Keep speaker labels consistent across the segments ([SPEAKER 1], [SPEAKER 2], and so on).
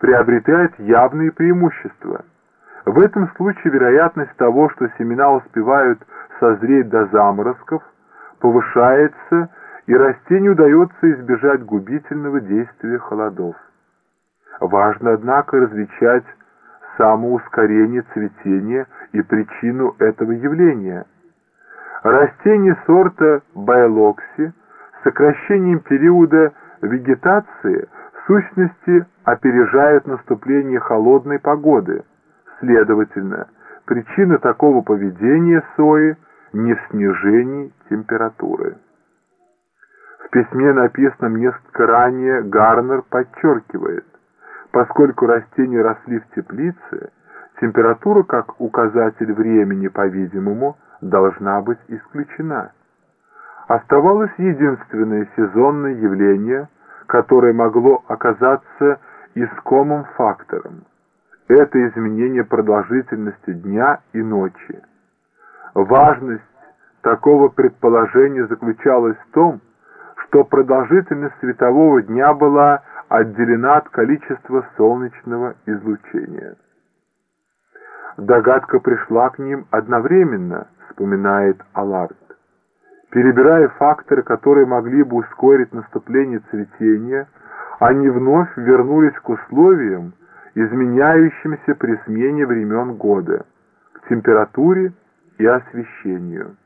[SPEAKER 1] приобретает явные преимущества. В этом случае вероятность того, что семена успевают созреть до заморозков, повышается, и растению удается избежать губительного действия холодов. Важно, однако, различать самоускорение цветения и причину этого явления. Растения сорта байлокси с сокращением периода вегетации сущности опережают наступление холодной погоды. Следовательно, причина такого поведения сои не в снижении температуры. В письме, написанном несколько ранее, Гарнер подчеркивает, поскольку растения росли в теплице, температура как указатель времени, по-видимому, должна быть исключена. Оставалось единственное сезонное явление, которое могло оказаться искомым фактором. Это изменение продолжительности дня и ночи. Важность такого предположения заключалась в том, что продолжительность светового дня была отделена от количества солнечного излучения. Догадка пришла к ним одновременно, вспоминает Аларт. Перебирая факторы, которые могли бы ускорить наступление цветения, они вновь вернулись к условиям, изменяющимся при смене времен года, к температуре и освещению.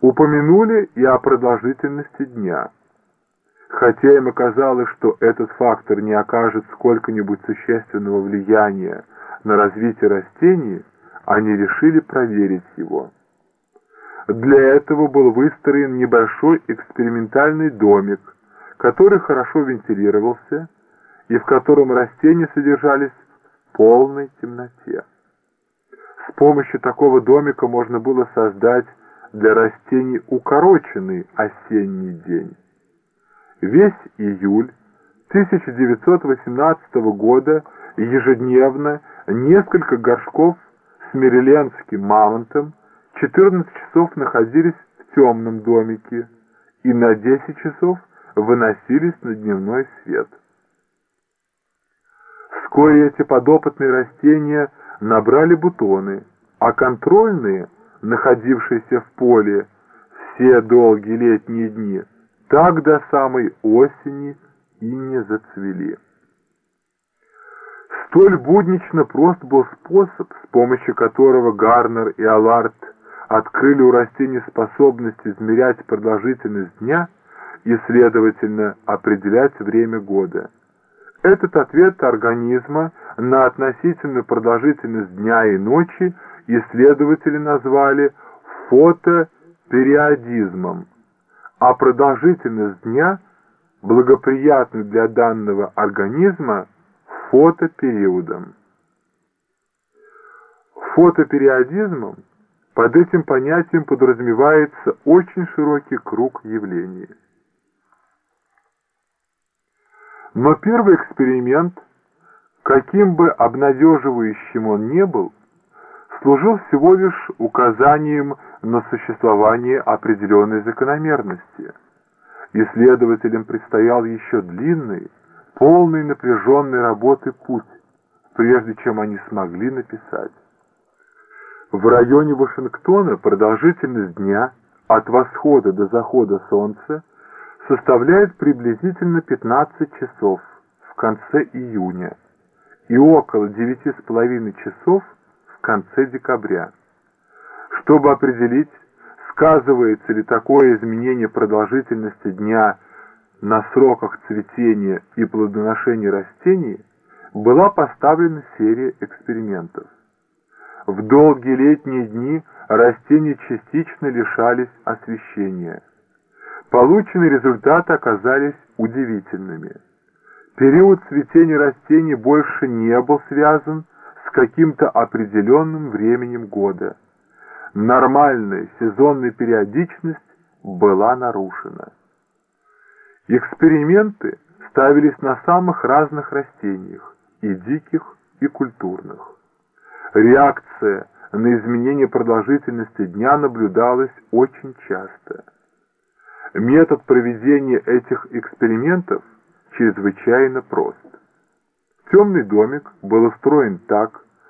[SPEAKER 1] Упомянули и о продолжительности дня. Хотя им оказалось, что этот фактор не окажет сколько-нибудь существенного влияния на развитие растений, они решили проверить его. Для этого был выстроен небольшой экспериментальный домик, который хорошо вентилировался и в котором растения содержались в полной темноте. С помощью такого домика можно было создать для растений укороченный осенний день. Весь июль 1918 года ежедневно несколько горшков с мериленским мамонтом 14 часов находились в темном домике и на 10 часов выносились на дневной свет. Вскоре эти подопытные растения набрали бутоны, а контрольные – находившийся в поле все долгие летние дни, так до самой осени и не зацвели. Столь буднично прост был способ, с помощью которого Гарнер и Аларт открыли у растений способность измерять продолжительность дня и, следовательно, определять время года. Этот ответ организма на относительную продолжительность дня и ночи исследователи назвали фотопериодизмом, а продолжительность дня, благоприятную для данного организма, фотопериодом. Фотопериодизмом под этим понятием подразумевается очень широкий круг явлений. Но первый эксперимент, каким бы обнадеживающим он не был, служил всего лишь указанием на существование определенной закономерности. Исследователям предстоял еще длинный, полный напряженной работы путь, прежде чем они смогли написать. В районе Вашингтона продолжительность дня от восхода до захода солнца составляет приблизительно 15 часов в конце июня и около 9,5 часов в конце декабря. Чтобы определить, сказывается ли такое изменение продолжительности дня на сроках цветения и плодоношения растений, была поставлена серия экспериментов. В долгие летние дни растения частично лишались освещения. Полученные результаты оказались удивительными. Период цветения растений больше не был связан с каким-то определенным временем года. Нормальная сезонная периодичность была нарушена. Эксперименты ставились на самых разных растениях, и диких, и культурных. Реакция на изменение продолжительности дня наблюдалась очень часто. Метод проведения этих экспериментов чрезвычайно прост. Темный домик был устроен так,